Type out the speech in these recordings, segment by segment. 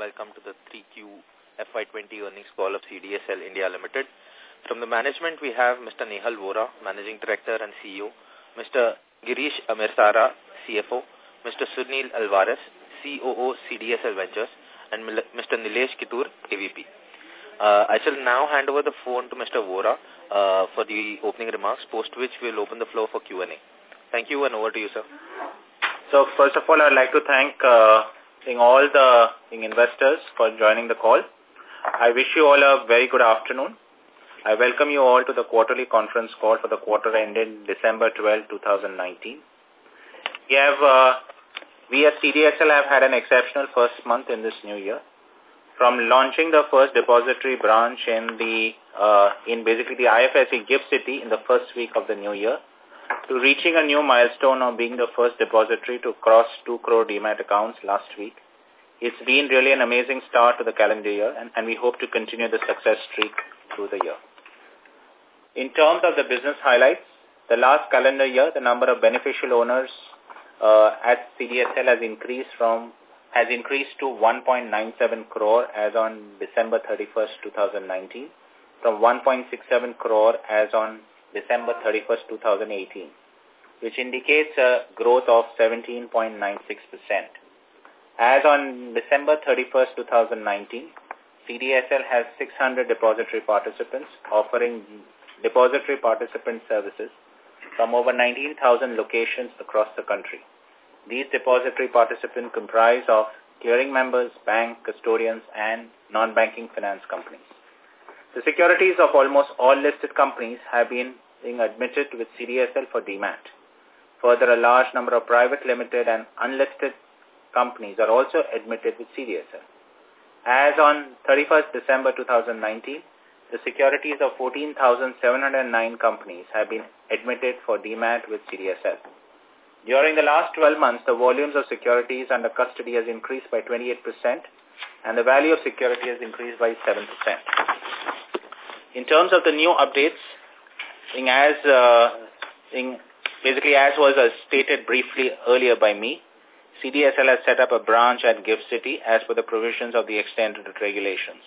welcome to the 3Q FY20 earnings call of CDSL India Limited. From the management, we have Mr. Nehal Vora, Managing Director and CEO, Mr. Girish Amesara, CFO, Mr. Sunil Alvares, COO CDSL Ventures, and Mr. Nilesh Kittur, AVP. Uh, I shall now hand over the phone to Mr. Vora uh, for the opening remarks, post which we'll open the floor for Q&A. Thank you and over to you, sir. So first of all, I'd like to thank uh, all the investors for joining the call. I wish you all a very good afternoon. I welcome you all to the quarterly conference call for the quarter ended December 12, 2019. We have, uh, we as CDSL have had an exceptional first month in this new year. From launching the first depository branch in the, uh, in basically the IFSC Gift City in the first week of the new year, to reaching a new milestone of being the first depository to cross 2 crore demat accounts last week. It's been really an amazing start to the calendar year and, and we hope to continue the success streak through the year. In terms of the business highlights, the last calendar year, the number of beneficial owners uh, at CDSL has increased from has increased to 1.97 crore as on December 31st, 2019, from 1.67 crore as on December 31st, 2018, which indicates a growth of 17.96%. As on December 31st, 2019, CDSL has 600 depository participants offering depository participant services from over 19,000 locations across the country. These depository participants comprise of clearing members, bank, custodians, and non-banking finance companies. The securities of almost all listed companies have been being admitted with CDSL for demat. Further, a large number of private limited and unlisted companies are also admitted with CDSL. As on 31st December 2019, the securities of 14,709 companies have been admitted for demat with CDSL. During the last 12 months, the volumes of securities under custody has increased by 28% and the value of security has increased by 7%. In terms of the new updates, in as uh, in basically as was uh, stated briefly earlier by me, CDSL has set up a branch at Gift City as per the provisions of the extended regulations.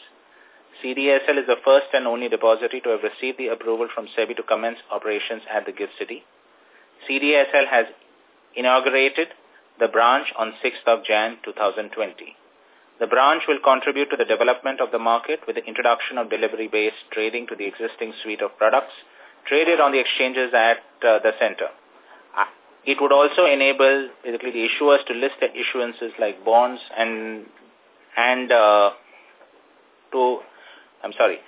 CDSL is the first and only depository to have received the approval from SEBI to commence operations at the Gift City. CDSL has inaugurated the branch on 6th of Jan 2020. The branch will contribute to the development of the market with the introduction of delivery-based trading to the existing suite of products traded on the exchanges at uh, the center. Uh, it would also enable basically the issuers to list their issuances like bonds and and uh, to I'm sorry.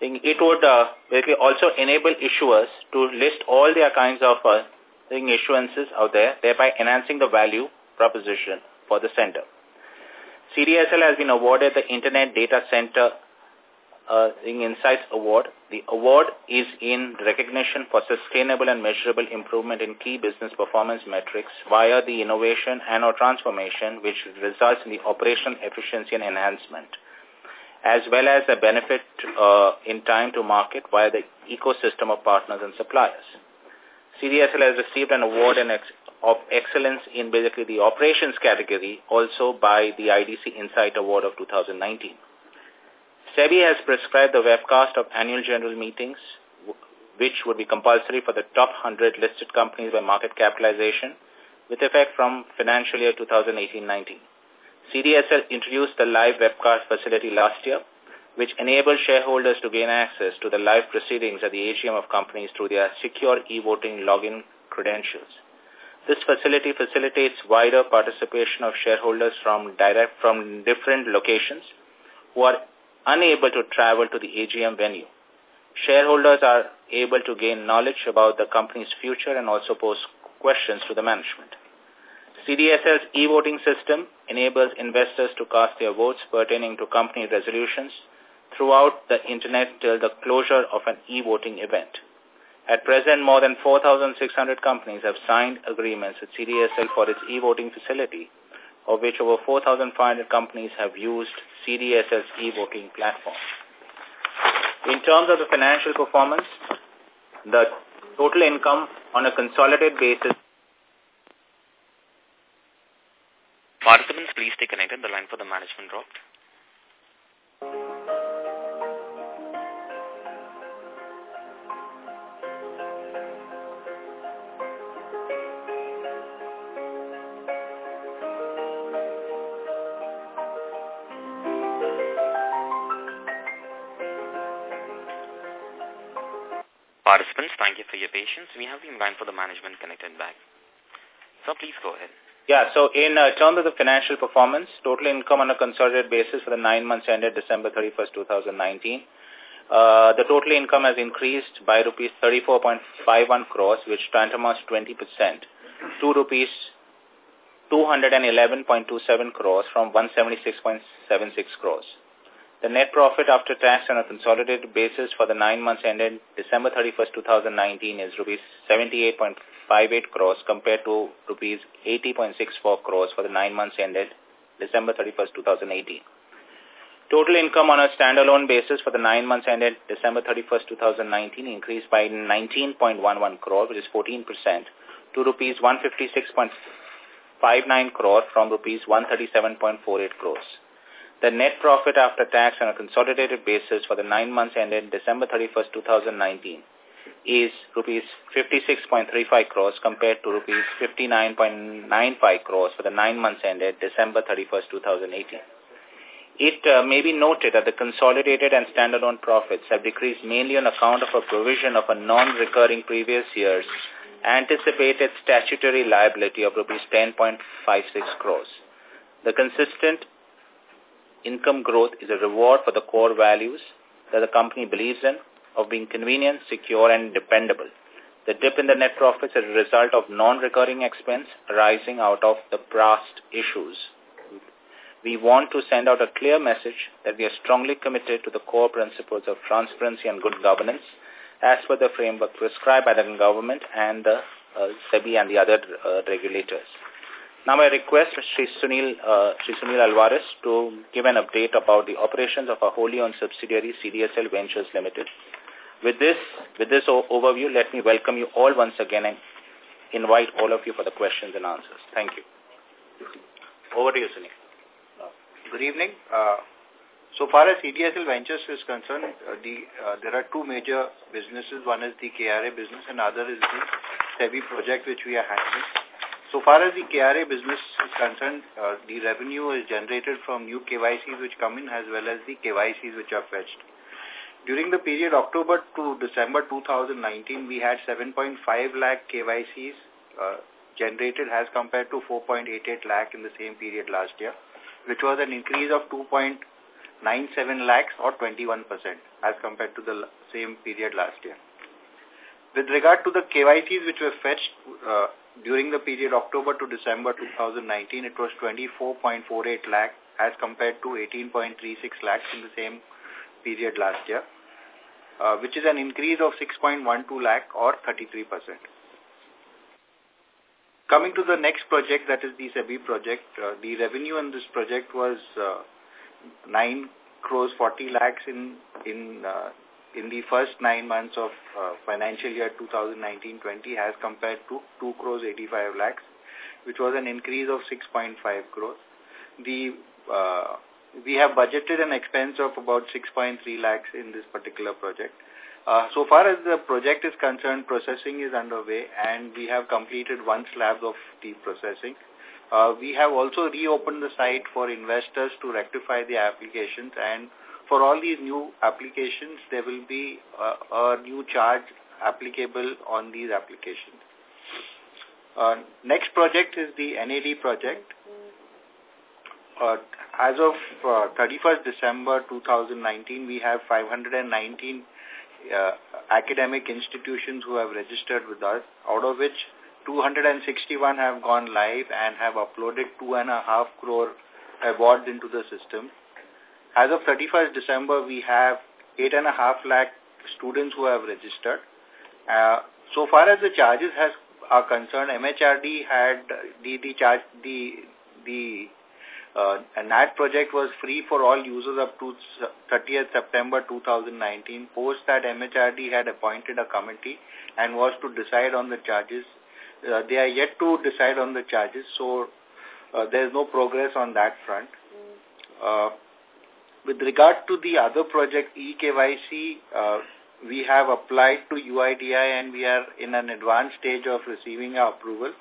It would uh, basically also enable issuers to list all their kinds of uh, issuances out there, thereby enhancing the value proposition for the center. CDSL has been awarded the Internet Data Center uh, Insights Award. The award is in recognition for sustainable and measurable improvement in key business performance metrics via the innovation and or transformation which results in the operational efficiency and enhancement, as well as a benefit uh, in time to market via the ecosystem of partners and suppliers. CDSL has received an award in of excellence in basically the operations category also by the IDC Insight Award of 2019. SEBI has prescribed the webcast of annual general meetings, which would be compulsory for the top 100 listed companies by market capitalization, with effect from financial year 2018-19. CDSL introduced the live webcast facility last year, which enables shareholders to gain access to the live proceedings at the AGM of companies through their secure e-voting login credentials. This facility facilitates wider participation of shareholders from direct from different locations who are unable to travel to the AGM venue. Shareholders are able to gain knowledge about the company's future and also pose questions to the management. CDSL's e-voting system enables investors to cast their votes pertaining to company resolutions throughout the internet till the closure of an e-voting event. At present, more than 4,600 companies have signed agreements with CDSL for its e-voting facility, of which over 4,500 companies have used CDSL's e-voting platform. In terms of the financial performance, the total income on a consolidated basis. Participants, please stay connected. The line for the management dropped. You for your patience. We have the line for the management connected back. So please go ahead. Yeah, so in uh, terms of the financial performance, total income on a consolidated basis for the nine months ended December 31st, 2019, uh, the total income has increased by rupees 34.51 crores, which tantamounts 20%, to rupees 211.27 crores from 176.76 crores. The net profit after tax on a consolidated basis for the nine months ended December 31st, 2019 is rupees 78.58 crores compared to rupees 80.64 crores for the nine months ended December 31st, 2018. Total income on a standalone basis for the nine months ended December 31st, 2019 increased by 19.11 crore, which is 14%, to rupees 156.59 crore from rupees 137.48 crores. The net profit after tax on a consolidated basis for the nine months ended December 31st, 2019 is rupees 56.35 crores compared to rupees 59.95 crores for the nine months ended December 31st, 2018. It uh, may be noted that the consolidated and standalone profits have decreased mainly on account of a provision of a non-recurring previous year's anticipated statutory liability of rupees 10.56 crores. The consistent income growth is a reward for the core values that the company believes in of being convenient, secure, and dependable. The dip in the net profits is a result of non-recurring expense arising out of the past issues. We want to send out a clear message that we are strongly committed to the core principles of transparency and good governance as per the framework prescribed by the government and the uh, SEBI and the other uh, regulators. Now I request Sri Sunil, uh, Sri Sunil Alvares to give an update about the operations of our wholly owned subsidiary CDSL Ventures Limited. With this, with this overview, let me welcome you all once again and invite all of you for the questions and answers. Thank you. Over to you, Sunil. Uh, good evening. Uh, so far as CDSL Ventures is concerned, uh, the, uh, there are two major businesses. One is the KRA business and other is the SEBI project which we are handling. So far as the KRA business is concerned, uh, the revenue is generated from new KYCs which come in as well as the KYCs which are fetched. During the period October to December 2019, we had 7.5 lakh KYCs uh, generated as compared to 4.88 lakh in the same period last year, which was an increase of 2.97 lakhs or 21% as compared to the same period last year. With regard to the KYCs which were fetched, uh, during the period October to December 2019, it was 24.48 lakh as compared to 18.36 lakhs in the same period last year, uh, which is an increase of 6.12 lakh or 33%. Coming to the next project, that is the SEBI project, uh, the revenue in this project was uh, 9 crores 40 lakhs in in uh, in the first nine months of uh, financial year 2019-20 as compared to 2 crores 85 lakhs, which was an increase of 6.5 crores. The uh, we have budgeted an expense of about 6.3 lakhs in this particular project. Uh, so far as the project is concerned, processing is underway and we have completed one slab of the processing. Uh, we have also reopened the site for investors to rectify the applications and for all these new applications, there will be a, a new charge applicable on these applications. Uh, next project is the NAD project. Uh, as of uh, 31st December 2019, we have 519 uh, academic institutions who have registered with us, out of which 261 have gone live and have uploaded two and a half crore awards into the system. As of 31st December, we have 8.5 lakh students who have registered. Uh, so far as the charges has are concerned, MHRD had the the charge the the uh, NAD project was free for all users up to 30th September 2019. Post that, MHRD had appointed a committee and was to decide on the charges. Uh, they are yet to decide on the charges, so uh, there is no progress on that front. Uh, with regard to the other project, eKYC, uh, we have applied to UIDAI and we are in an advanced stage of receiving our approval.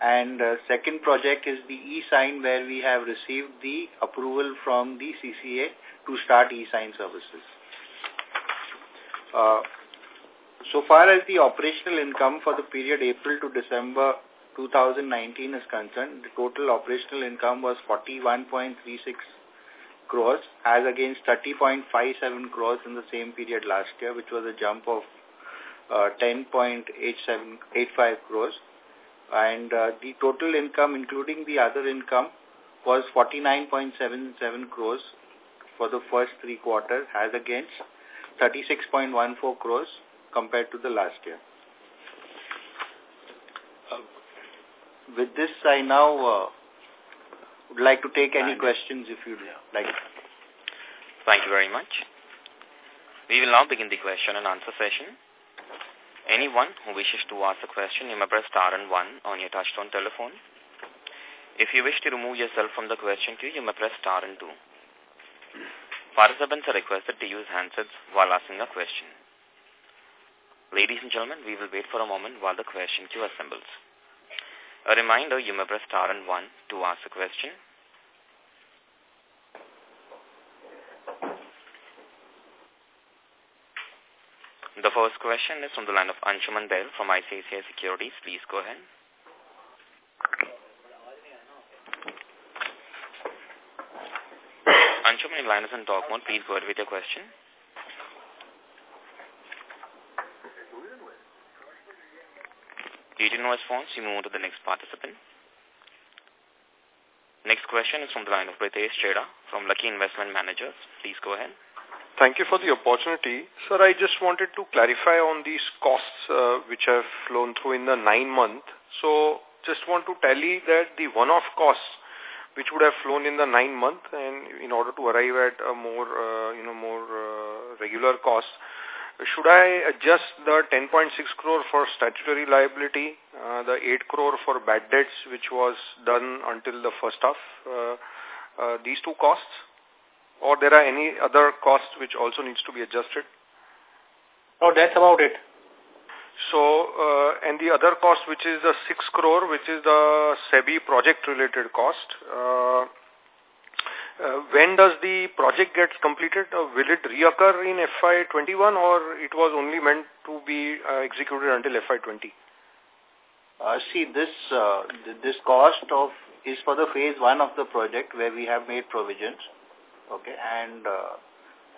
And uh, second project is the e-sign where we have received the approval from the CCA to start e-sign services. Uh, so far as the operational income for the period April to December 2019 is concerned, the total operational income was 41.36 crores as against 30.57 crores in the same period last year, which was a jump of uh, 10.85 crores. And uh, the total income, including the other income, was 49.77 crores for the first three quarters as against 36.14 crores compared to the last year. Uh, with this, I now uh, would like to take any questions if you'd like. Thank you very much. We will now begin the question and answer session. Anyone who wishes to ask a question, you may press star and one on your touchtone telephone. If you wish to remove yourself from the question queue, you may press star and two. Participants are requested to use handsets while asking a question. Ladies and gentlemen, we will wait for a moment while the question queue assembles. A reminder, you may press star and one to ask a question. The first question is from the line of Anshuman Bell from ICICI Securities. Please go ahead. Anshuman, your line is in talk mode. Please go ahead with your question. Due to no response, we move on to the next participant. Next question is from the line of Pritesh Chheda from Lucky Investment Managers. Please go ahead. Thank you for the opportunity. Sir, I just wanted to clarify on these costs uh, which have flown through in the nine month. So just want to tally that the one-off costs which would have flown in the nine month and in order to arrive at a more, uh, you know, more uh, regular cost, should I adjust the 10.6 crore for statutory liability, uh, the 8 crore for bad debts which was done until the first half, uh, uh, these two costs? or there are any other costs which also needs to be adjusted? No, that's about it. So, uh, and the other cost, which is the 6 crore, which is the SEBI project-related cost, uh, uh, when does the project get completed? Uh, will it reoccur in FY21 or it was only meant to be uh, executed until FY20? Uh, see, this uh, this cost of is for the phase one of the project where we have made provisions okay, and uh,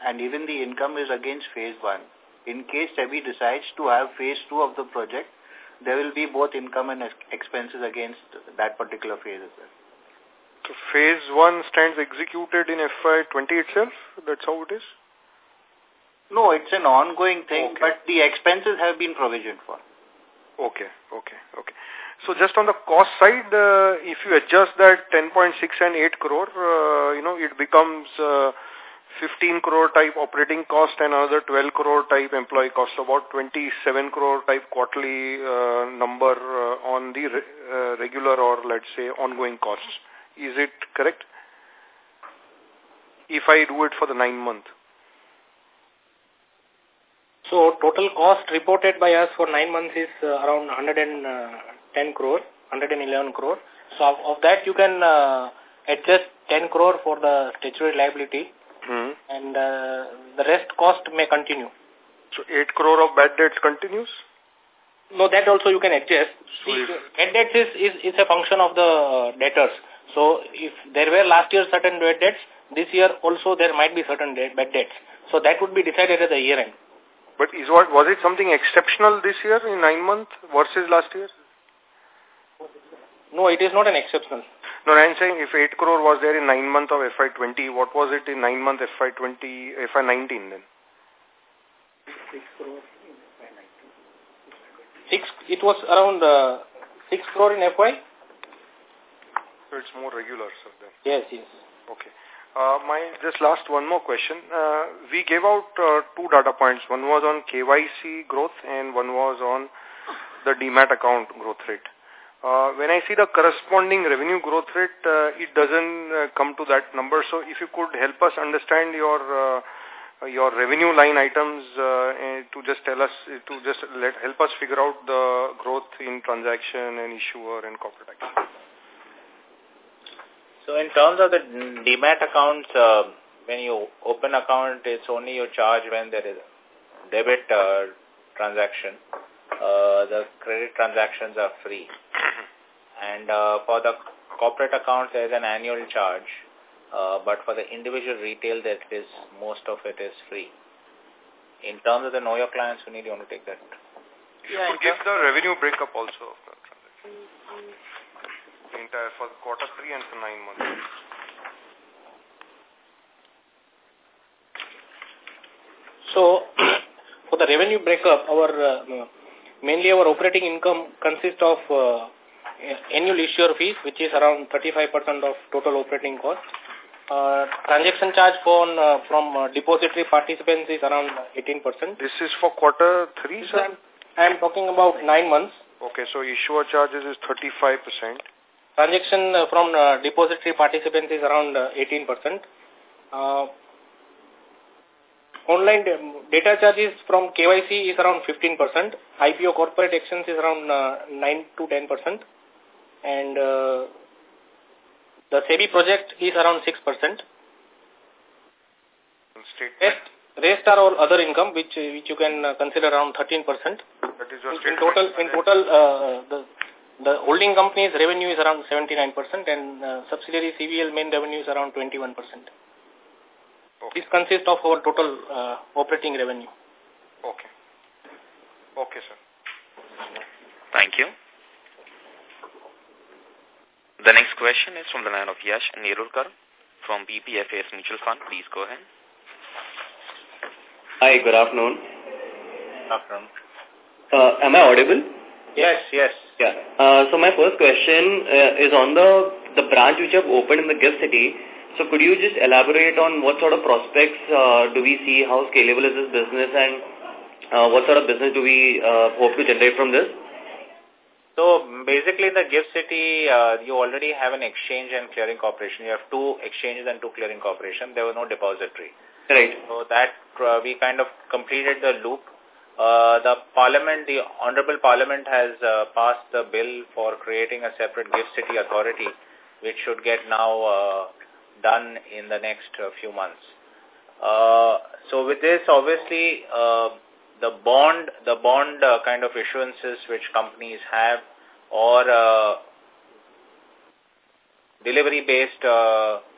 and even the income is against phase one. In case SEBI decides to have phase two of the project, there will be both income and expenses against that particular phase as well. So phase one stands executed in FY20 itself? That's how it is? No, it's an ongoing thing, okay. but the expenses have been provisioned for. Okay, okay, okay. So just on the cost side, uh, if you adjust that 10.6 and 8 crore, uh, you know, it becomes uh, 15 crore type operating cost and another 12 crore type employee cost, about 27 crore type quarterly uh, number uh, on the re uh, regular or let's say ongoing costs. Is it correct? If I do it for the nine month. So total cost reported by us for nine months is uh, around 110 crore, 111 crore. So of, of that you can uh, adjust 10 crore for the statutory liability hmm. and uh, the rest cost may continue. So 8 crore of bad debts continues? No, that also you can adjust. So See, bad debts is, is, is a function of the uh, debtors. So if there were last year certain bad debts, this year also there might be certain bad debts. So that would be decided at the year end. But is what was it something exceptional this year in nine months versus last year? No, it is not an exceptional. No, I'm saying if 8 crore was there in 9 months of FY20, what was it in 9 months FY20, FY19 then? 6 crore in FY19. 6, it was around uh, 6 crore in FY? So it's more regular, sir, then? Yes, yes. Okay. Uh, my just last one more question. Uh, we gave out uh, two data points. One was on KYC growth and one was on the demat account growth rate. uh, when I see the corresponding revenue growth rate, uh, it doesn't uh, come to that number. So if you could help us understand your uh, your revenue line items uh, to just tell us, to just let help us figure out the growth in transaction and issuer and corporate action. So in terms of the demat accounts, uh, when you open account, it's only you charge when there is debit uh, transaction. Uh, the credit transactions are free. And uh, for the corporate accounts, there is an annual charge. Uh, but for the individual retail, that is most of it is free. In terms of the know your clients, we need you want to take that. Yeah, you give the revenue breakup also of the transaction. The entire for quarter three and for nine months. So, for the revenue breakup, our uh, mainly our operating income consists of uh, annual issuer fees, which is around 35% of total operating cost. Uh, transaction charge for, uh, from uh, depository participants is around 18%. This is for quarter three, sir? I am talking about nine months. Okay, so issuer charges is 35%. Transaction uh, from uh, depository participants is around 18%. Uh, Online data charges from KYC is around 15%. IPO corporate actions is around uh, 9 to 10%. And uh, the SEBI project is around 6%. Rest, rest are all other income, which which you can consider around 13%. That is in, in total, in total, uh, the the holding company's revenue is around 79% and uh, subsidiary CVL main revenue is around 21%. Okay. This consists of our total uh, operating revenue. Okay. Okay, sir. Thank you. The next question is from the line of Yash Nerurkar from BPFAS Mutual Fund. Please go ahead. Hi, good afternoon. Good afternoon. Uh, am I audible? Yes, yes. Yeah. Uh, so my first question uh, is on the the branch which you have opened in the Gift City. So could you just elaborate on what sort of prospects uh, do we see, how scalable is this business and uh, what sort of business do we uh, hope to generate from this? So basically in the Gift City, uh, you already have an exchange and clearing corporation. You have two exchanges and two clearing corporation. There was no depository. Right. So that uh, we kind of completed the loop. Uh, the parliament, the honorable parliament has uh, passed the bill for creating a separate Gift City authority, which should get now uh, done in the next uh, few months. Uh, so with this, obviously, uh, the bond, the bond kind of issuances which companies have or delivery-based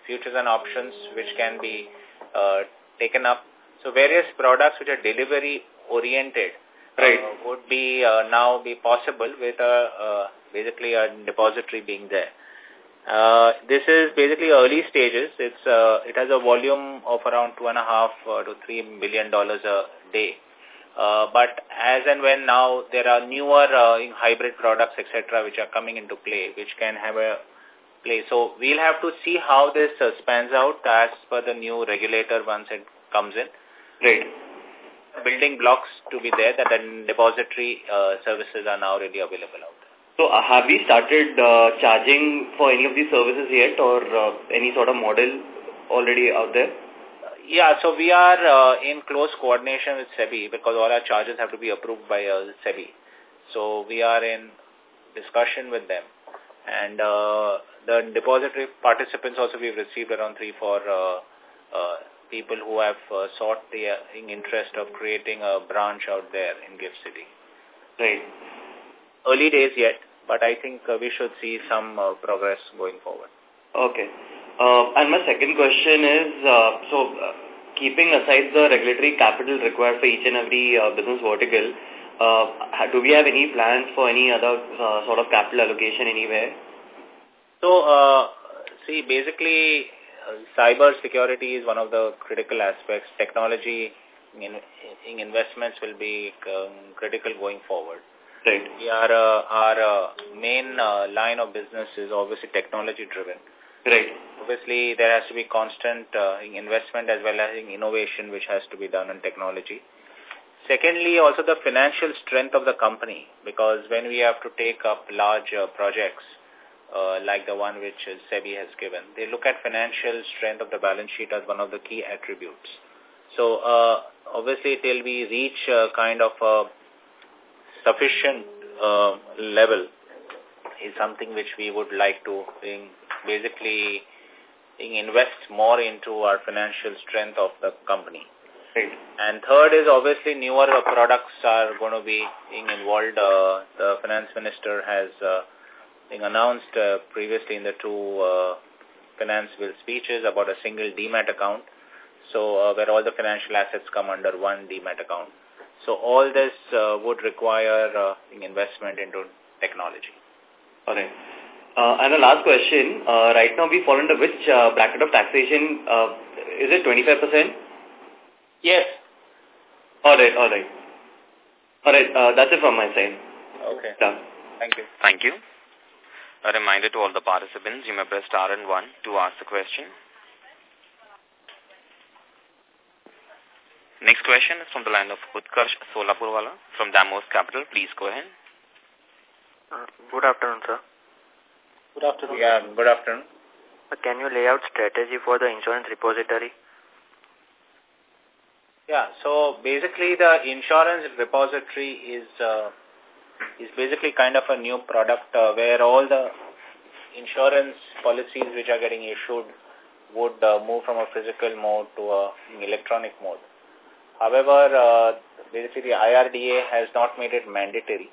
futures and options which can be taken up. So various products which are delivery-oriented right. uh, would be uh, now be possible with a, uh, basically a depository being there. Uh, this is basically early stages. It's uh, it has a volume of around two and a half uh, to three million dollars a day. Uh, but as and when now there are newer uh, hybrid products, etc., which are coming into play, which can have a play. So we'll have to see how this uh, spans out as per the new regulator once it comes in. Right. Building blocks to be there that the depository uh, services are now really available out. there. So uh, have we started uh, charging for any of these services yet or uh, any sort of model already out there? Yeah, so we are uh, in close coordination with SEBI because all our charges have to be approved by uh, SEBI. So we are in discussion with them. And uh, the depository participants also we've received around three, four uh, uh, people who have uh, sought the uh, interest of creating a branch out there in Gift City. Right. Early days yet, but I think uh, we should see some uh, progress going forward. Okay. Uh, and my second question is, uh, so uh, keeping aside the regulatory capital required for each and every uh, business vertical, uh, do we have any plans for any other uh, sort of capital allocation anywhere? So, uh, see, basically, cyber security is one of the critical aspects. Technology in, in investments will be um, critical going forward. Right. We are, uh, our uh, main uh, line of business is obviously technology driven. Right. Obviously, there has to be constant uh, investment as well as innovation which has to be done in technology. Secondly, also the financial strength of the company, because when we have to take up large uh, projects, uh, like the one which SEBI has given, they look at financial strength of the balance sheet as one of the key attributes. So, uh, obviously, till we reach a kind of a sufficient uh, level is something which we would like to basically invest more into our financial strength of the company. Right. And third is obviously newer products are going to be being involved. Uh, the finance minister has uh, been announced uh, previously in the two uh, finance bill speeches about a single demat account. So uh, where all the financial assets come under one demat account. So all this uh, would require uh, investment into technology. All right. Uh, and the last question, uh, right now we fall under which uh, bracket of taxation? Uh, is it 25%? Yes. All right, all right. All right, uh, that's it from my side. Okay. Done. Thank you. Thank you. A reminder to all the participants, you may press star and one to ask the question. Next question is from the line of Utkarsh Solapurwala from Damos Capital. Please go ahead. Uh, good afternoon, sir. Good afternoon. Yeah, good afternoon. Uh, can you lay out strategy for the insurance repository? Yeah, so basically the insurance repository is uh, is basically kind of a new product uh, where all the insurance policies which are getting issued would uh, move from a physical mode to a electronic mode. However, uh, basically the IRDA has not made it mandatory.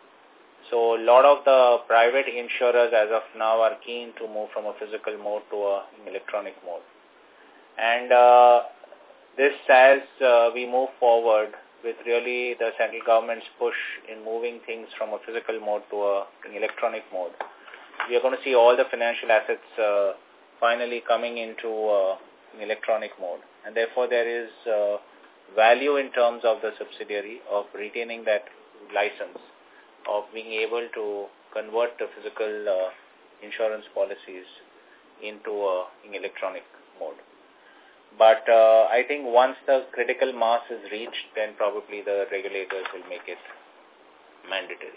So a lot of the private insurers as of now are keen to move from a physical mode to a electronic mode. And uh, this as uh, we move forward with really the central government's push in moving things from a physical mode to a, an electronic mode. We are going to see all the financial assets uh, finally coming into uh, an electronic mode. And therefore there is uh, value in terms of the subsidiary of retaining that license, of being able to convert the physical uh, insurance policies into an electronic mode. But uh, I think once the critical mass is reached, then probably the regulators will make it mandatory.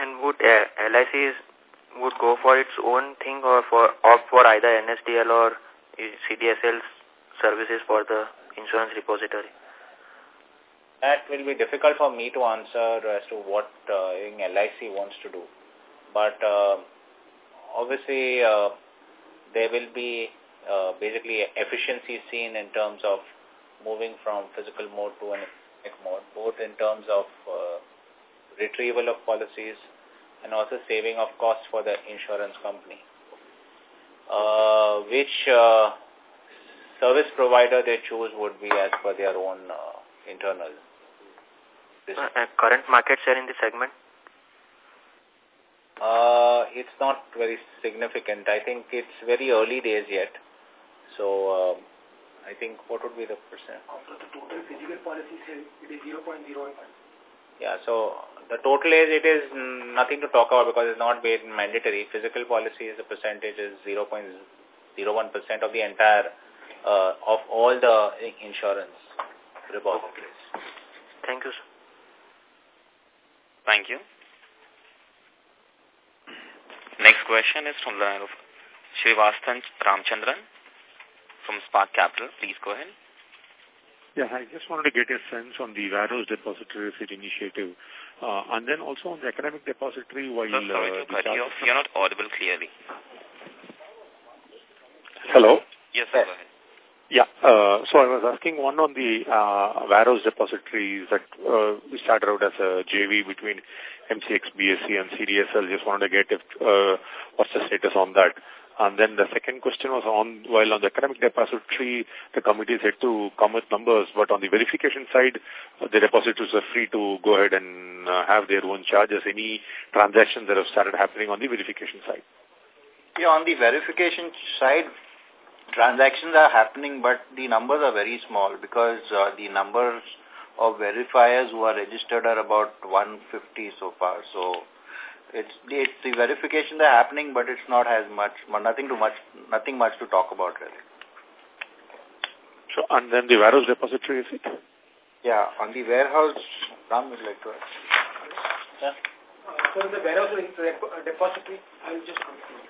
And would uh, LIC would go for its own thing or for opt for either NSDL or CDSL services for the insurance repository? That will be difficult for me to answer as to what uh, LIC wants to do. But uh, obviously, uh, there will be uh, basically efficiency seen in terms of moving from physical mode to an electronic mode, both in terms of uh, retrieval of policies and also saving of costs for the insurance company, uh, which uh, service provider they choose would be as per their own uh, internal. Uh, current market share in the segment? Uh, it's not very significant. I think it's very early days yet. So um, I think what would be the percent? Of the total physical policy sale, it is 0.01. Yeah, so the total is, it is nothing to talk about because it's not made mandatory. Physical policy is the percentage is 0.01% of the entire, uh, of all the insurance repositories. Thank you, sir. Thank you. Next question is from the line of Srivatsan Ramchandran from Spark Capital. Please go ahead. Yeah, I just wanted to get a sense on the Warehouse Depository Receipt Initiative. Uh, and then also on the academic depository while... No, sorry uh, to cut you off. You're not audible clearly. Hello? Yes, sir, go ahead. Yeah, uh, so I was asking one on the uh, warehouse depositories that uh, we started out as a JV between MCX, BSE and CDSL. Just wanted to get if, uh, what's the status on that. And then the second question was on, while on the academic depository, the committee is yet to come with numbers, but on the verification side, the depositors are free to go ahead and uh, have their own charges. Any transactions that have started happening on the verification side? Yeah, on the verification side, transactions are happening, but the numbers are very small because uh, the numbers of verifiers who are registered are about 150 so far. So it's, it's the verification that happening, but it's not as much, nothing too much, nothing much to talk about really. So, and then the warehouse depository, is it? Yeah, on the warehouse, Ram would like to ask. Yeah. So the warehouse uh, depository, I'll just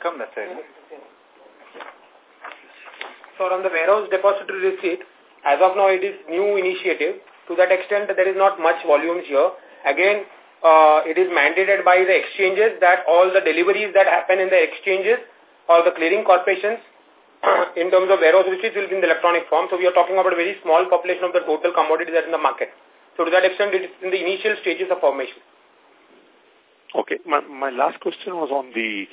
come that side. So on the warehouse depository receipt, as of now it is new initiative. To that extent, there is not much volumes here. Again, uh, it is mandated by the exchanges that all the deliveries that happen in the exchanges or the clearing corporations in terms of warehouse receipts will be in the electronic form. So we are talking about a very small population of the total commodity that's in the market. So to that extent, it is in the initial stages of formation. Okay. My, my last question was on the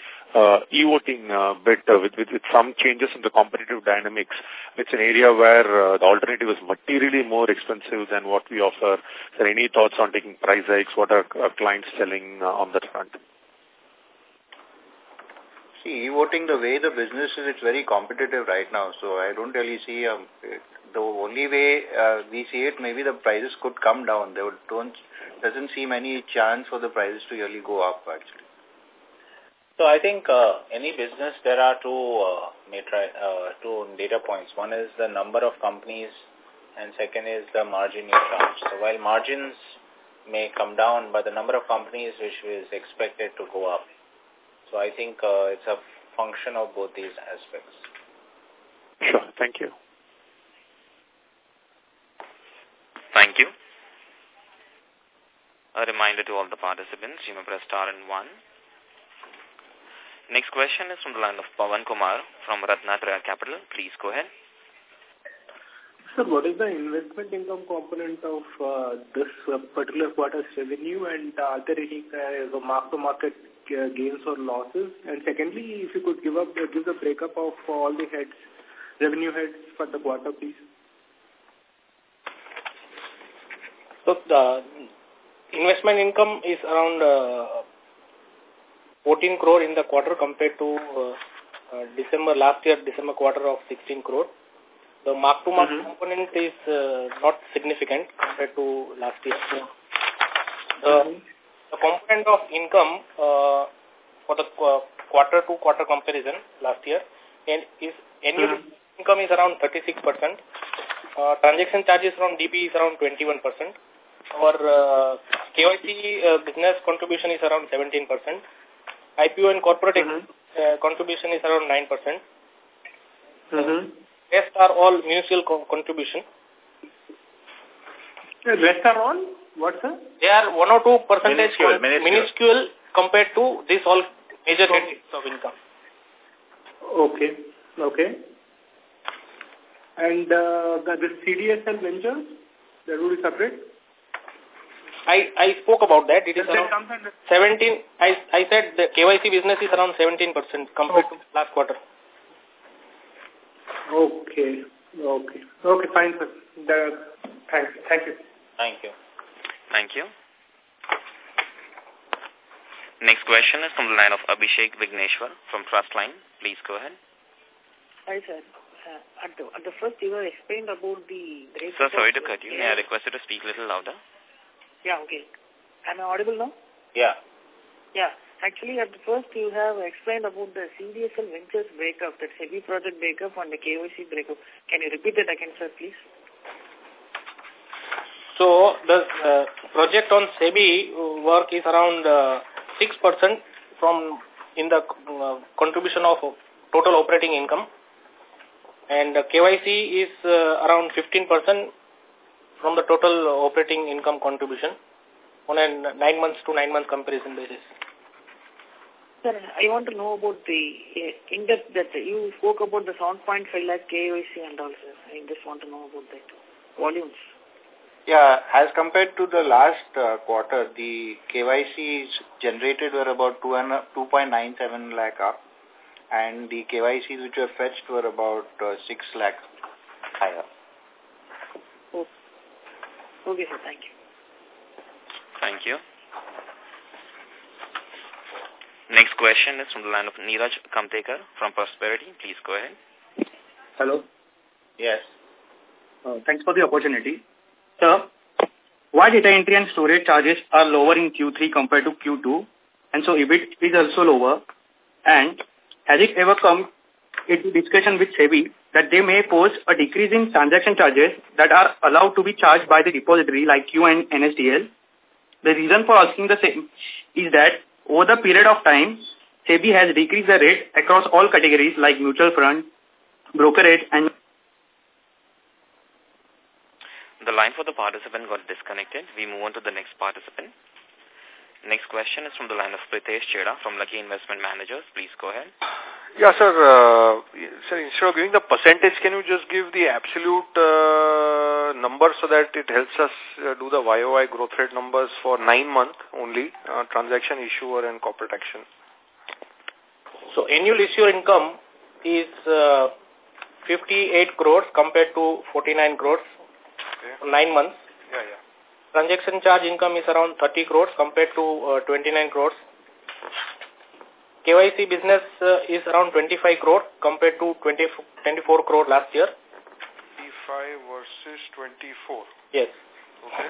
e-voting uh, bit uh, with, some changes in the competitive dynamics. It's an area where uh, the alternative is materially more expensive than what we offer. There any thoughts on taking price hikes? What are uh, clients telling uh, on that front? See, e-voting, the way the business is, it's very competitive right now. So I don't really see, um, the only way uh, we see it, maybe the prices could come down. There don't, doesn't seem any chance for the prices to really go up, actually. So I think uh, any business, there are two, uh, metra, uh, two data points. One is the number of companies and second is the margin you charge. So while margins may come down, but the number of companies which is expected to go up. So I think uh, it's a function of both these aspects. Sure. Thank you. Thank you. A reminder to all the participants, you may press star and one. Next question is from the line of Pavan Kumar from Ratnatraya Capital. Please go ahead. Sir, what is the investment income component of uh, this uh, particular quarter's revenue and are there any uh, mark-to-market uh, gains or losses? And secondly, if you could give up uh, give the breakup of all the heads, revenue heads for the quarter, please. So the investment income is around uh, 14 crore in the quarter compared to uh, uh, December last year, December quarter of 16 crore. The mark-to-market mm -hmm. component is uh, not significant compared to last year. The, mm -hmm. the component of income uh, for the quarter to quarter comparison last year and is annual mm -hmm. income is around 36%. Uh, transaction charges from DP is around 21%. Our uh, KYC uh, business contribution is around 17%. IPO and corporate mm -hmm. uh, contribution is around 9%. Mm -hmm. Rest are all municipal co contribution. The rest are all? What, sir? They are 1 or 2 percentage minuscule, minuscule. minuscule compared to this all major heads of income. Okay. Okay. And uh, the, the CDSL ventures, that will be separate? I, I spoke about that. It is around 17. I, I said the KYC business is around 17% compared okay. to last quarter. Okay. Okay. Okay, fine, sir. The, thanks. Thank you. Thank you. Thank you. Next question is from the line of Abhishek Vigneshwar from Trustline. Please go ahead. Hi, sir. Uh, at, the, at the first, you were explained about the... Sir, sorry to cut you. May I request you to speak a little louder? Yeah, okay. Am I audible now? Yeah. Yeah. Actually, at first you have explained about the CDSL Ventures breakup, that SEBI project breakup and the KYC breakup. Can you repeat that again, sir, please? So, the uh, project on SEBI work is around 6% uh, from in the uh, contribution of total operating income. And KYC is uh, around 15% from the total operating income contribution on a nine months to nine months comparison basis. Sir, I want to know about the uh, in-depth that you spoke about the 7.5 lakh KYC and also. I just want to know about that. Volumes. Yeah, as compared to the last uh, quarter, the KYCs generated were about 2.97 lakh up and the KYCs which were fetched were about uh, 6 lakh higher. Okay, sir. Thank you. Thank you. Next question is from the line of Neeraj Kamtekar from Prosperity. Please go ahead. Hello. Yes. Uh, thanks for the opportunity. Sir, why data entry and storage charges are lower in Q3 compared to Q2? And so EBIT is also lower. And has it ever come into discussion with SEBI that they may pose a decrease in transaction charges that are allowed to be charged by the depository like you and NSDL. The reason for asking the same is that over the period of time, SEBI has decreased the rate across all categories like mutual fund, brokerage and the line for the participant got disconnected. We move on to the next participant. Next question is from the line of Pritesh Chheda from Lucky Investment Managers. Please go ahead. Yeah, sir. Uh, sir, instead of giving the percentage, can you just give the absolute uh, number so that it helps us uh, do the YOY growth rate numbers for nine months only, uh, transaction issuer and corporate action? So annual issuer income is uh, 58 crores compared to 49 crores okay. nine months. Yeah, yeah. Transaction charge income is around 30 crores compared to uh, 29 crores. KYC business uh, is around 25 crore compared to 20, 24 crore last year. 25 versus 24. Yes. Okay.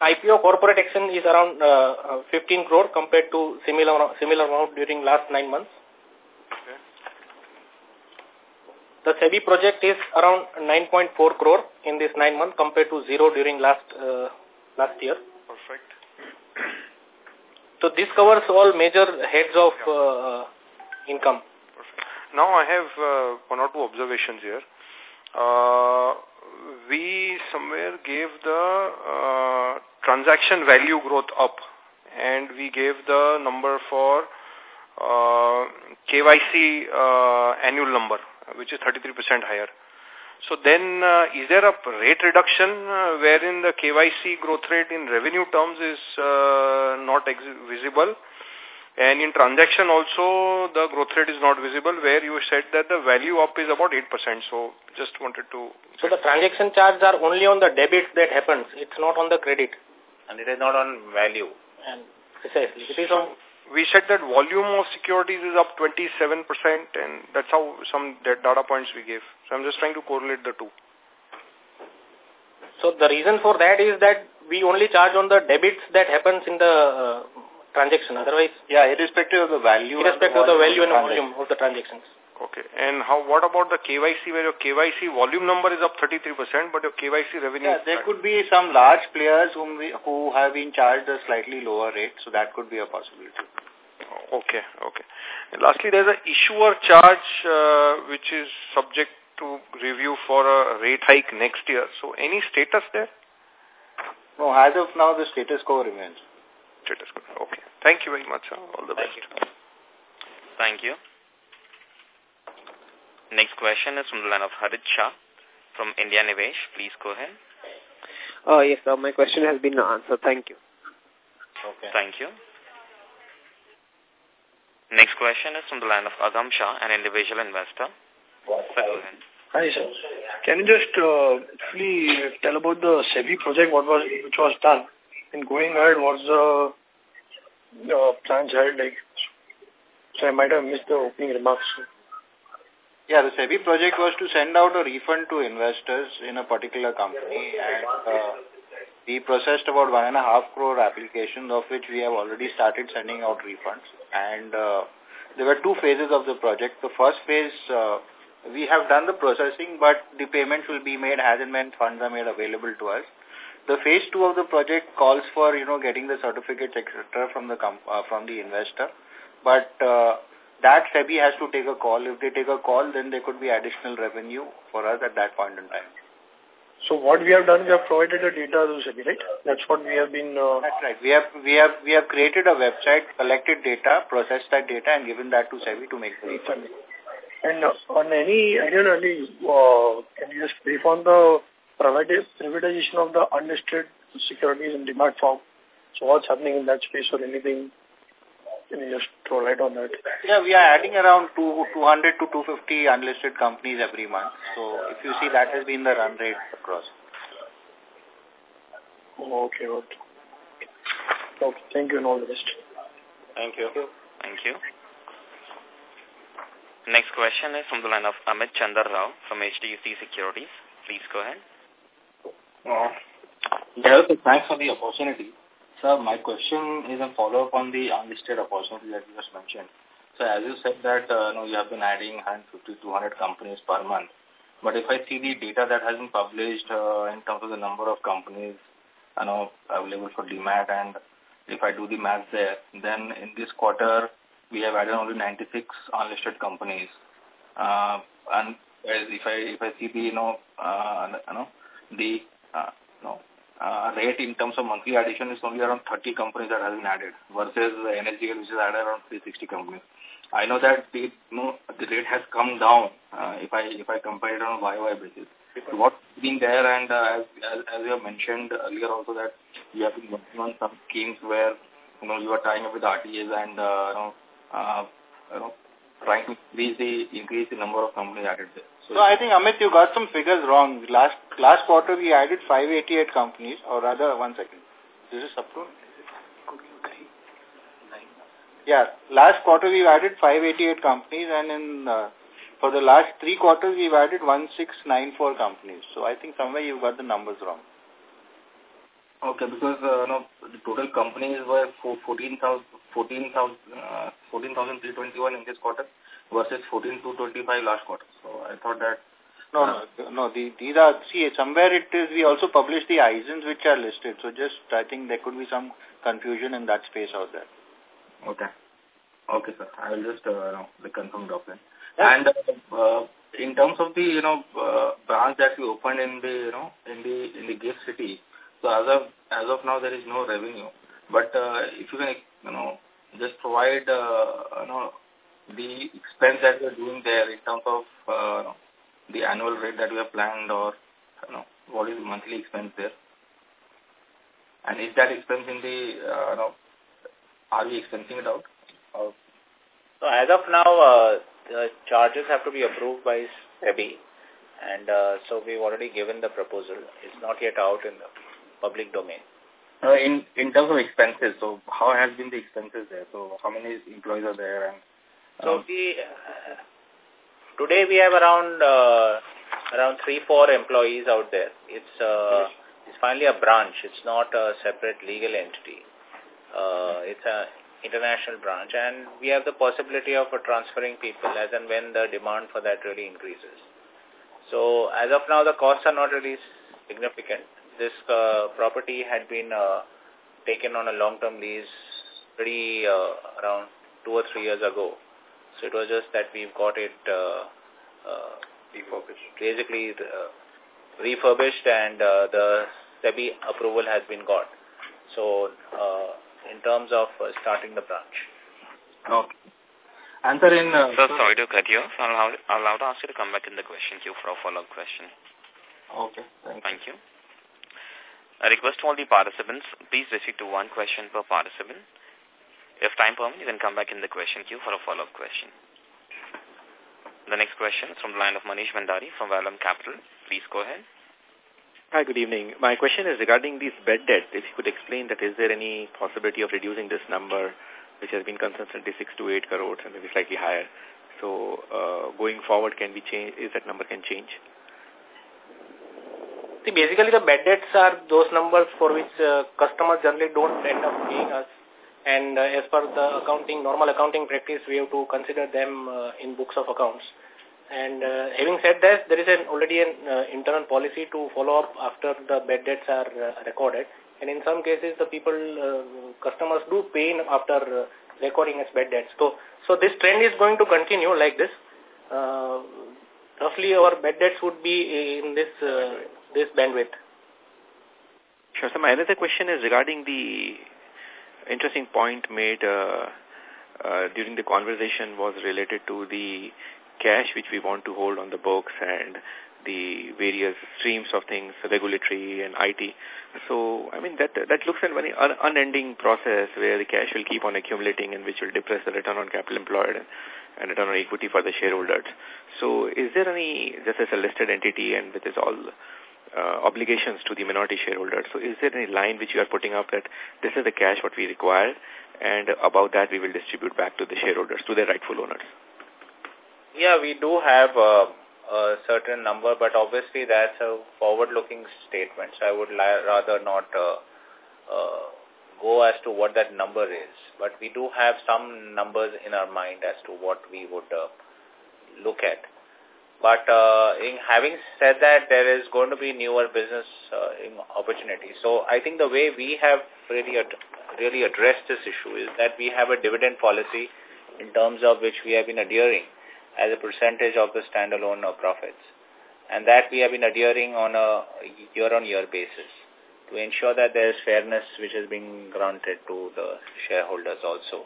IPO corporate action is around uh, 15 crore compared to similar similar amount during last nine months. The SEBI project is around 9.4 crore in this nine months compared to zero during last uh, last year. So this covers all major heads of uh, income. Perfect. Now I have uh, one or two observations here. Uh, we somewhere gave the uh, transaction value growth up and we gave the number for uh, KYC uh, annual number which is 33% higher. So then, uh, is there a rate reduction uh, wherein the KYC growth rate in revenue terms is uh, not visible? And in transaction also, the growth rate is not visible, where you said that the value up is about 8%. So just wanted to... So the transaction charges are only on the debit that happens. It's not on the credit. And it is not on value. And precisely. It is on we said that volume of securities is up 27% and that's how some data points we gave. So I'm just trying to correlate the two. So the reason for that is that we only charge on the debits that happens in the uh, transaction. Otherwise, yeah, irrespective of the value, irrespective of the value and volume of the transactions. Okay. And how? what about the KYC where your KYC volume number is up 33%, but your KYC revenue yeah, there could be some large players whom we, who have been charged a slightly lower rate, so that could be a possibility. Okay, okay. And lastly, there's an issuer charge uh, which is subject to review for a rate hike next year. So any status there? No, as of now, the status quo remains. Status quo. Okay. Thank you very much. Sir. All the Thank best. You. Thank you. Next question is from the line of Harit Shah from India Nivesh. Please go ahead. Uh, yes, sir. My question has been answered. Thank you. Okay. Thank you. Next question is from the line of Agam Shah, an individual investor. Sir, go ahead. Hi, sir. Can you just uh, briefly tell about the SEBI project, what was which was done, and going ahead, what's the uh, plans ahead like? So I might have missed the opening remarks. Yeah, the SEBI project was to send out a refund to investors in a particular company and uh, we processed about one and a half crore applications of which we have already started sending out refunds and uh, there were two phases of the project. The first phase, uh, we have done the processing but the payments will be made as and when funds are made available to us. The phase two of the project calls for, you know, getting the certificates, etc. from the uh, from the investor. But uh, that SEBI has to take a call. If they take a call, then there could be additional revenue for us at that point in time. So what we have done, we have provided the data to SEBI, right? That's what we have been... Uh... That's right. We have, we, have, we have created a website, collected data, processed that data and given that to SEBI to make the refund. And uh, on any, again, Ali, uh, can you just brief on the privatization of the unlisted securities in demat form? So what's happening in that space or anything can you just throw light on that? Yeah, we are adding around two, 200 to 250 unlisted companies every month. So if you see, that has been the run rate across. Okay, okay. Okay, thank you and all the best. Thank you. Thank you. Next question is from the line of Amit Chandar Rao from HDFC Securities. Please go ahead. Uh, yeah, thanks for the opportunity. Sir, my question is a follow-up on the unlisted opportunity that you just mentioned. So as you said that uh, you, know, you have been adding 150 200 companies per month. But if I see the data that has been published uh, in terms of the number of companies you know, available for demat and if I do the math there, then in this quarter we have added only 96 unlisted companies. Uh, and if I if I see the you know uh, you know the uh, know uh, rate in terms of monthly addition is only around 30 companies that have been added versus NSDL which is added around 360 companies. I know that the you know, the rate has come down uh, if I if I compare it on a YY basis. What's been there and uh, as, as as you have mentioned earlier also that you have been working on some schemes where you know you are tying up with RTAs and uh, you know uh, you know trying to increase the increase the number of companies added there. So, so I think Amit, you got some figures wrong. Last last quarter we added 588 companies, or rather, one second. This is to yeah, last quarter we've added 588 companies and in uh, for the last three quarters we've added 1694 companies. So I think somewhere you've got the numbers wrong. Okay, because uh, no, the total companies were 14,321 14, uh, 14, in this quarter versus 14,225 last quarter. So I thought that... No, no, no, the, these are, see, somewhere it is, we also publish the ISINs which are listed. So just, I think there could be some confusion in that space out there. Okay. Okay, sir. I will just, uh, know, the confirm document. Yeah. And uh, uh, in terms of the, you know, uh, branch that we opened in the, you know, in the in the gift city, so as of as of now there is no revenue. But uh, if you can, you know, just provide, uh, you know, the expense that we are doing there in terms of uh, the annual rate that we have planned, or you know, what is the monthly expense there, and is that expense in the, uh, you know, are we expensing it out? Uh, so as of now, uh, the charges have to be approved by SEBI. And uh, so we've already given the proposal. It's not yet out in the public domain. Uh, in in terms of expenses, so how has been the expenses there? So how many employees are there? And um, so we uh, today we have around uh, around three four employees out there. It's uh, it's finally a branch. It's not a separate legal entity. Uh, it's a international branch and we have the possibility of transferring people as and when the demand for that really increases. So as of now, the costs are not really significant. This uh, property had been uh, taken on a long-term lease pretty uh, around two or three years ago. So it was just that we've got it uh, uh, refurbished. Basically uh, refurbished and uh, the SEBI approval has been got. So uh, in terms of uh, starting the branch. Okay. Answer in... Uh, Sir, sorry to cut you off. I'll, I'll allow to ask you to come back in the question queue for a follow-up question. Okay. Thank, thank you. you. A request to all the participants, please restrict to one question per participant. If time permits, you can come back in the question queue for a follow-up question. The next question is from the line of Manish Bhandari from Vallum Capital. Please go ahead. Hi, good evening. My question is regarding this bad debt. If you could explain that is there any possibility of reducing this number, which has been consistently 6 to 8 crores and maybe slightly higher. So uh, going forward, can we change, is that number can change? See, basically the bad debts are those numbers for which uh, customers generally don't end up paying us. And uh, as per the accounting, normal accounting practice, we have to consider them uh, in books of accounts. And uh, having said that, there is an already an uh, internal policy to follow up after the bad debts are uh, recorded. And in some cases, the people, uh, customers do pay after uh, recording as bad debts. So, so this trend is going to continue like this. Uh, roughly, our bad debts would be in this uh, this bandwidth. Sure. So my another question is regarding the interesting point made uh, uh, during the conversation was related to the cash which we want to hold on the books and the various streams of things, regulatory and IT. So, I mean, that that looks like an un unending process where the cash will keep on accumulating and which will depress the return on capital employed and return on equity for the shareholders. So, is there any, just as a listed entity and with is all uh, obligations to the minority shareholders, so is there any line which you are putting up that this is the cash what we require and about that we will distribute back to the shareholders, to their rightful owners? Yeah, we do have a, a certain number, but obviously that's a forward-looking statement. So I would rather not uh, uh, go as to what that number is. But we do have some numbers in our mind as to what we would uh, look at. But uh, in having said that, there is going to be newer business uh, opportunities. So I think the way we have really ad really addressed this issue is that we have a dividend policy in terms of which we have been adhering as a percentage of the standalone uh, profits. And that we have been adhering on a year-on-year -year basis to ensure that there is fairness which is being granted to the shareholders also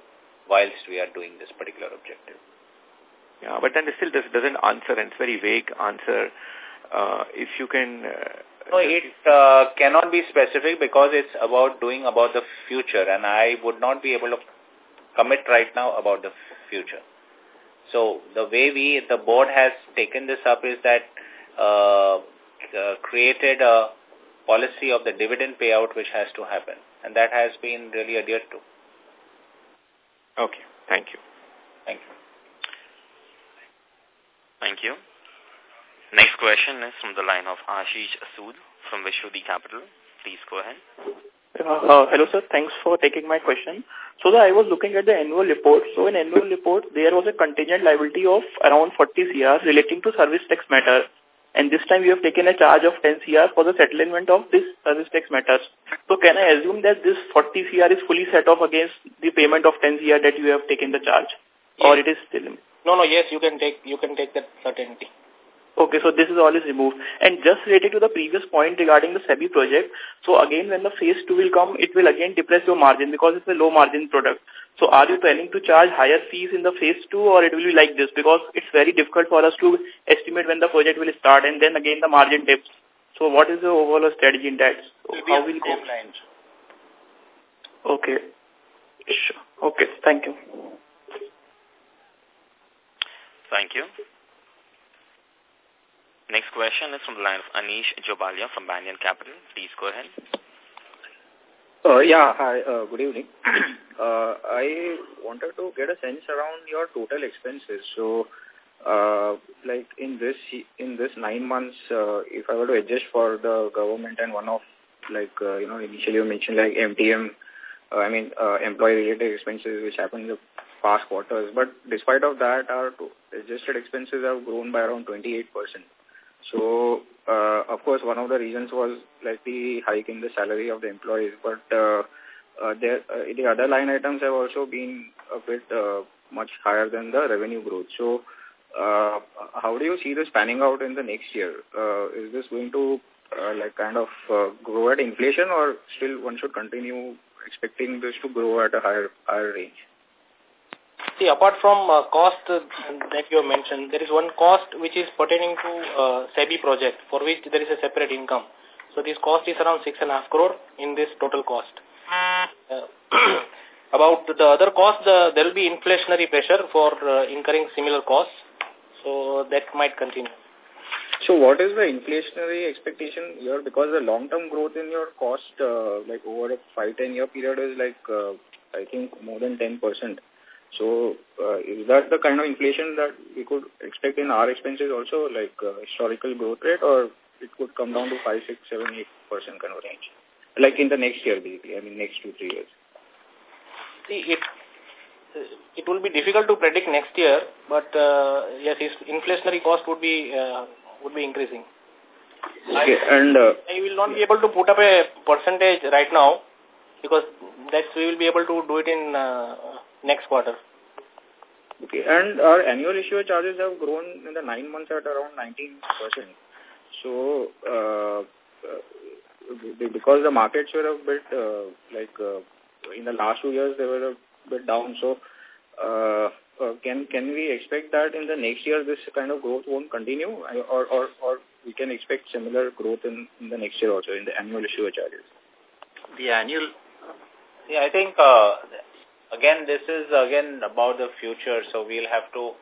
whilst we are doing this particular objective. Yeah, but then still this doesn't answer and it's very vague answer. Uh, if you can... Uh, no, it uh, cannot be specific because it's about doing about the future and I would not be able to commit right now about the future. So the way we, the board has taken this up is that uh, uh, created a policy of the dividend payout which has to happen. And that has been really adhered to. Okay. Thank you. Thank you. Thank you. Next question is from the line of Ashish Sood from Vishwadi Capital. Please go ahead. Uh, hello, sir. Thanks for taking my question. So I was looking at the annual report. So in annual report, there was a contingent liability of around 40 CR relating to service tax matter. And this time you have taken a charge of 10 CR for the settlement of this service tax matters. So can I assume that this 40 CR is fully set off against the payment of 10 CR that you have taken the charge? Yes. Or it is still... No, no, yes, you can take, you can take that certainty. Okay, so this is all is removed. And just related to the previous point regarding the SEBI project, so again when the phase 2 will come, it will again depress your margin because it's a low margin product. So are you planning to charge higher fees in the phase 2 or it will be like this? Because it's very difficult for us to estimate when the project will start and then again the margin dips. So what is the overall strategy in that? So will how will go? Lines. Okay. Sure. Okay, thank you. Thank you. Next question is from the line of Anish Jobalia from Banyan Capital. Please go ahead. Uh, yeah, hi, uh, good evening. uh, I wanted to get a sense around your total expenses. So, uh, like in this in this nine months, uh, if I were to adjust for the government and one of like uh, you know initially you mentioned like MTM, uh, I mean uh, employee related expenses which happened in the past quarters, but despite of that, our adjusted expenses have grown by around 28 percent. So, uh, of course, one of the reasons was like the hike in the salary of the employees, but uh, uh, there, uh, the other line items have also been a bit uh, much higher than the revenue growth. So, uh, how do you see this panning out in the next year? Uh, is this going to uh, like kind of uh, grow at inflation or still one should continue expecting this to grow at a higher, higher range? See, apart from uh, cost uh, that you have mentioned, there is one cost which is pertaining to uh, SEBI project for which there is a separate income. So this cost is around six and a half crore in this total cost. Uh, about the other cost, there will be inflationary pressure for uh, incurring similar costs. So that might continue. So what is the inflationary expectation here? Because the long-term growth in your cost, uh, like over a five, ten year period is like, uh, I think more than 10%. So uh, is that the kind of inflation that we could expect in our expenses also, like uh, historical growth rate, or it could come down to 5, 6, 7, 8% kind of range? Like in the next year, basically, I mean next two, three years. See, it, it will be difficult to predict next year, but uh, yes, inflationary cost would be uh, would be increasing. Okay, I, and uh, I will not be able to put up a percentage right now because that we will be able to do it in uh, next quarter. Okay, and our annual issuer charges have grown in the nine months at around 19%. So, uh, uh, because the markets were a bit, uh, like, uh, in the last two years, they were a bit down. So, uh, uh, can can we expect that in the next year this kind of growth won't continue, or or or we can expect similar growth in, in the next year also in the annual issuer charges? The annual, yeah, I think uh, again, this is again about the future, so we'll have to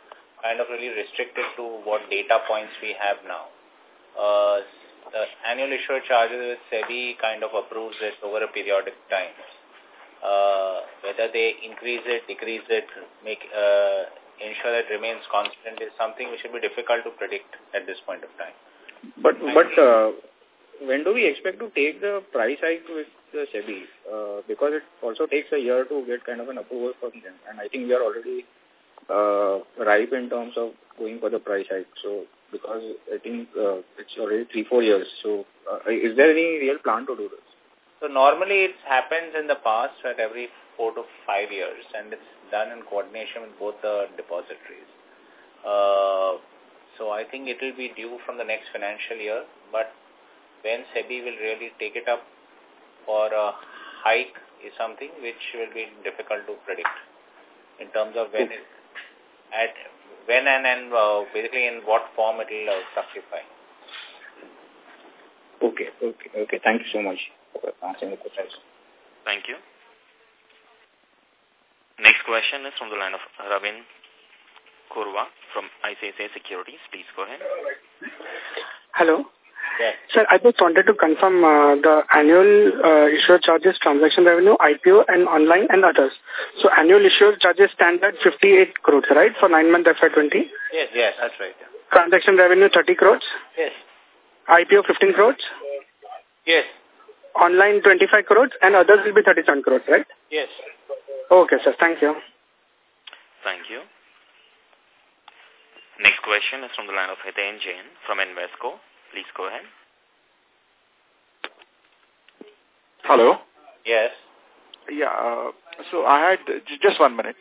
kind of really restrict it to what data points we have now. Uh, the annual issuer charges with SEBI kind of approves it over a periodic time. Uh, whether they increase it, decrease it, make uh, ensure that remains constant is something which will be difficult to predict at this point of time. But but uh, when do we expect to take the price hike with the SEBI? Uh, because it also takes a year to get kind of an approval from them. And I think we are already uh, ripe in terms of going for the price hike. So because I think uh, it's already three, four years. So uh, is there any real plan to do this? So normally it happens in the past at every four to five years and it's done in coordination with both the depositories. Uh, so I think it will be due from the next financial year, but when SEBI will really take it up for a hike is something which will be difficult to predict in terms of when it, at when and, and uh, basically in what form it will uh, fructify. Okay, okay, okay. Thank you so much for answering the question. Thank you. Next question is from the line of Ravin Kurwa from ICICI Securities. Please go ahead. Hello. Yes. Sir, I just wanted to confirm uh, the annual uh, issuer charges, transaction revenue, IPO, and online and others. So annual issuer charges stand at 58 crores, right, for nine-month FY20? Yes, yes, that's right. Transaction revenue 30 crores? Yes. IPO 15 crores? Yes. Online 25 crores and others will be 37 crores, right? Yes. Okay, sir. Thank you. Thank you. Next question is from the line of Hiten Jain from Invesco. Please go ahead. Hello. Yes. Yeah. Uh, so I had just one minute.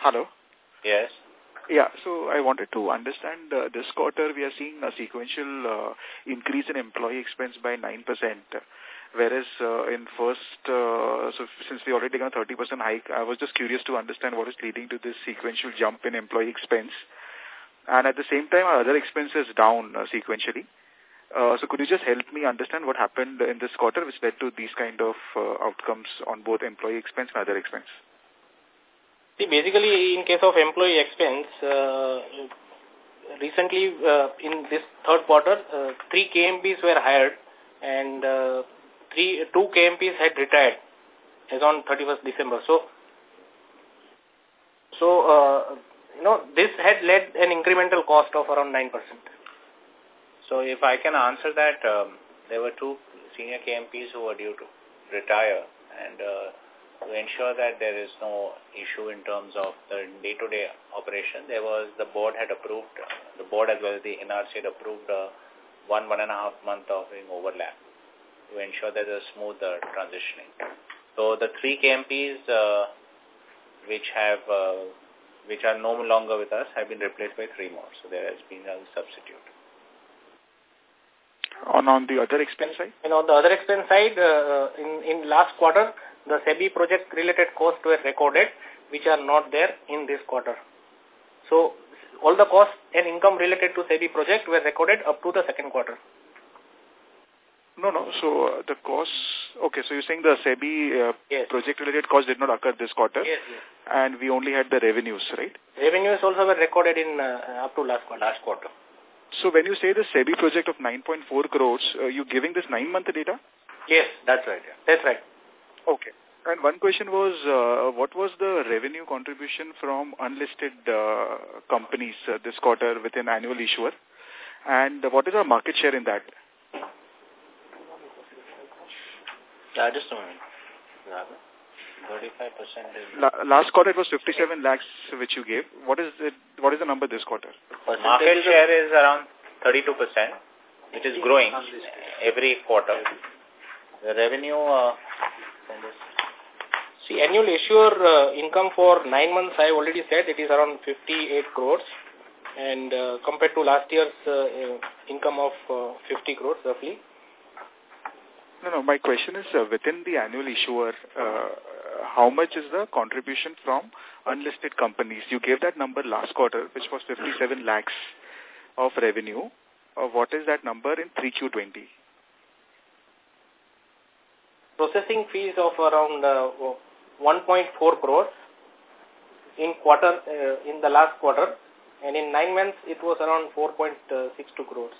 Hello. Yes. Yeah, so I wanted to understand uh, this quarter we are seeing a sequential uh, increase in employee expense by 9%, whereas uh, in first, uh, so since we already got a 30% hike, I was just curious to understand what is leading to this sequential jump in employee expense. And at the same time, our other expenses down uh, sequentially. Uh, so could you just help me understand what happened in this quarter which led to these kind of uh, outcomes on both employee expense and other expense? See, basically, in case of employee expense, uh, recently uh, in this third quarter, uh, three KMPs were hired and uh, three two KMPs had retired as on 31st December. So, so uh, you know, this had led an incremental cost of around 9%. So if I can answer that, um, there were two senior KMPs who were due to retire and uh, to ensure that there is no issue in terms of the day-to-day -day operation, there was the board had approved, the board as well as the NRC had approved uh, one, one and a half month of overlap to ensure that there's smooth uh, transitioning. So the three KMPs uh, which have uh, which are no longer with us have been replaced by three more. So there has been a substitute. On on the other expense side? And on the other expense side, uh, in, in last quarter, the SEBI project-related costs were recorded, which are not there in this quarter. So, all the costs and income related to SEBI project were recorded up to the second quarter. No, no. So uh, the cost, okay, so you're saying the SEBI uh, yes. project-related cost did not occur this quarter? Yes, yes. And we only had the revenues, right? Revenues also were recorded in uh, up to last quarter. Last quarter. So when you say the SEBI project of 9.4 crores, uh, you giving this nine-month data? Yes, that's right. Yeah. That's right. Okay. And one question was, uh, what was the revenue contribution from unlisted uh, companies uh, this quarter within annual issuer? And what is our market share in that? Yeah, just a minute. 35% is... La last quarter it was 57 lakhs which you gave. What is it? What is the number this quarter? Market share is around 32%, which is growing every quarter. The revenue... Uh, See, annual issuer uh, income for nine months, I already said it is around 58 crores. And uh, compared to last year's uh, income of uh, 50 crores roughly. No, no, my question is uh, within the annual issuer, uh, how much is the contribution from unlisted companies? You gave that number last quarter, which was 57 lakhs of revenue. Uh, what is that number in 3Q20? Processing fees of around uh, 1.4 crores in quarter uh, in the last quarter and in nine months it was around 4.62 crores.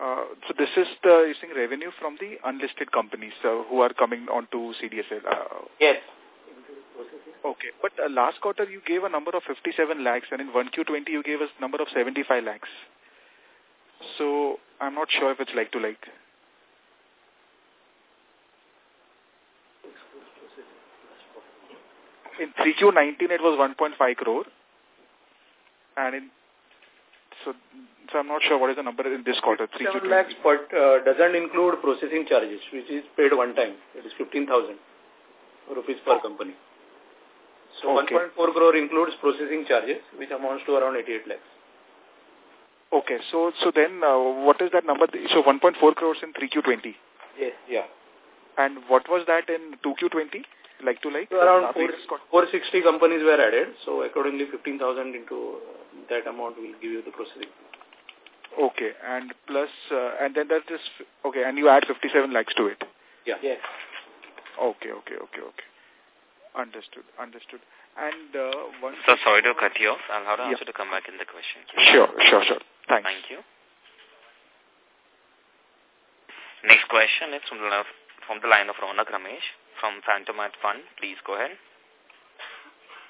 Uh, so this is the you think revenue from the unlisted companies uh, who are coming onto CDSL. Uh, yes. Okay. Okay, but uh, last quarter you gave a number of 57 lakhs and in 1Q20 you gave us number of 75 lakhs. So I'm not sure if it's like to like. In 3Q19 it was 1.5 crore and in so so I'm not sure what is the number in this quarter. 3Q20. 7 lakhs but uh, doesn't include processing charges which is paid one time. It is 15,000 rupees per company. So Okay. 1.4 crore includes processing charges which amounts to around 88 lakhs. Okay, so so then uh, what is that number? So 1.4 crores in 3Q20. Yes. Yeah. And what was that in 2Q20? Like to like? So around Uh, four, 460 companies were added. So accordingly 15,000 into uh, that amount will give you the processing. Okay, and plus, uh, and then that is, okay, and you add 57 lakhs to it. Yeah. Yes. Okay, okay, okay, okay. Understood, understood. And uh, one... So sorry to cut you off. I'll have to Yeah. ask you to come back in the question. Sure, sure, sure. Thanks. Thank you. Next question is from the, line of- from the line of Ronak Ramesh from Phantomat Fund. Please go ahead.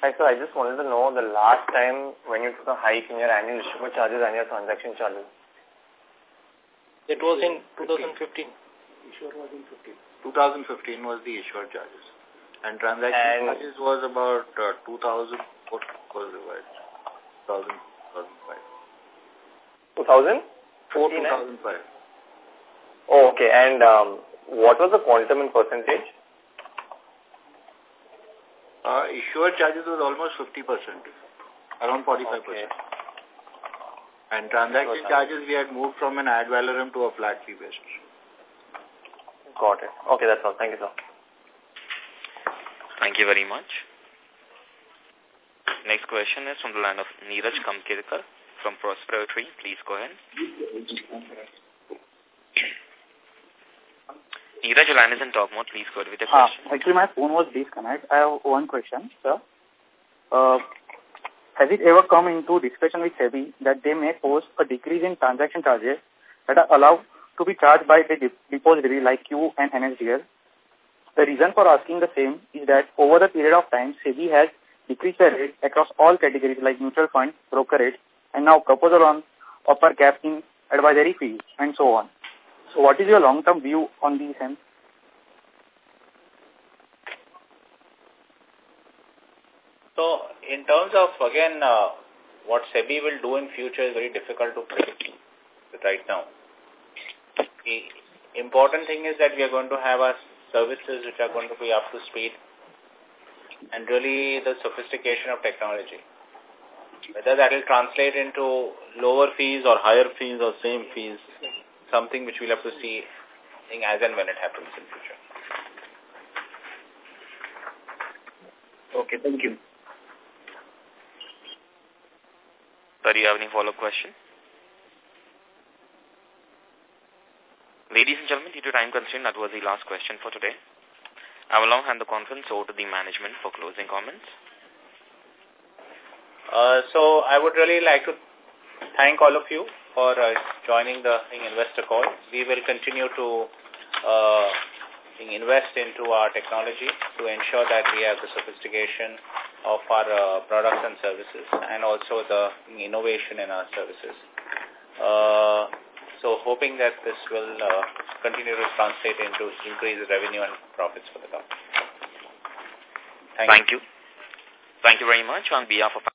Hi, sir. I just wanted to know the last time when you took a hike in your annual issuer charges and your transaction charges. It was in 2015. Issuer was in 15. 2015 was the issuer charges. And transaction And- charges was about uh, 2000, what was revised? 2000, 2005. 2000? 4 2005. Oh, okay. And um, what was the quantum in percentage? Uh, issuer charges was almost 50%, around 45%. And transaction Okay. charges we had moved from an ad valorem to a flat fee basis. Got it. Okay, that's all. Thank you, sir. Thank you very much. Next question is from the line of Neeraj Kamkirkar from Prosperity. Please go ahead. Neeraj, your line is in talk mode. Please go ahead with your Ah, question. actually, my phone was disconnected. I have one question, sir. Uh, has it ever come into discussion with SEBI that they may pose a decrease in transaction charges that are allowed to be charged by the de depository like you and NSDL? The reason for asking the same is that over the period of time, SEBI has decreased the rate across all categories like mutual fund, brokerage, and now proposal on upper cap in advisory fees and so on. So what is your long-term view on these ends? So, in terms of, again, uh, what SEBI will do in future is very difficult to predict right now. The important thing is that we are going to have our services which are going to be up to speed and really the sophistication of technology. Whether that will translate into lower fees or higher fees or same fees, something which we'll have to see I as and when it happens in future. Okay, thank you. Sir, do you have any follow-up question? Ladies and gentlemen, due to time constraint, that was the last question for today. I will now hand the conference over to the management for closing comments. Uh, so I would really like to thank all of you for uh, joining the investor call. We will continue to uh, invest into our technology to ensure that we have the sophistication of our uh, products and services and also the innovation in our services. Uh, so hoping that this will uh, continue to translate into increased revenue and profits for the company. Thank, Thank you. Thank you very much on behalf of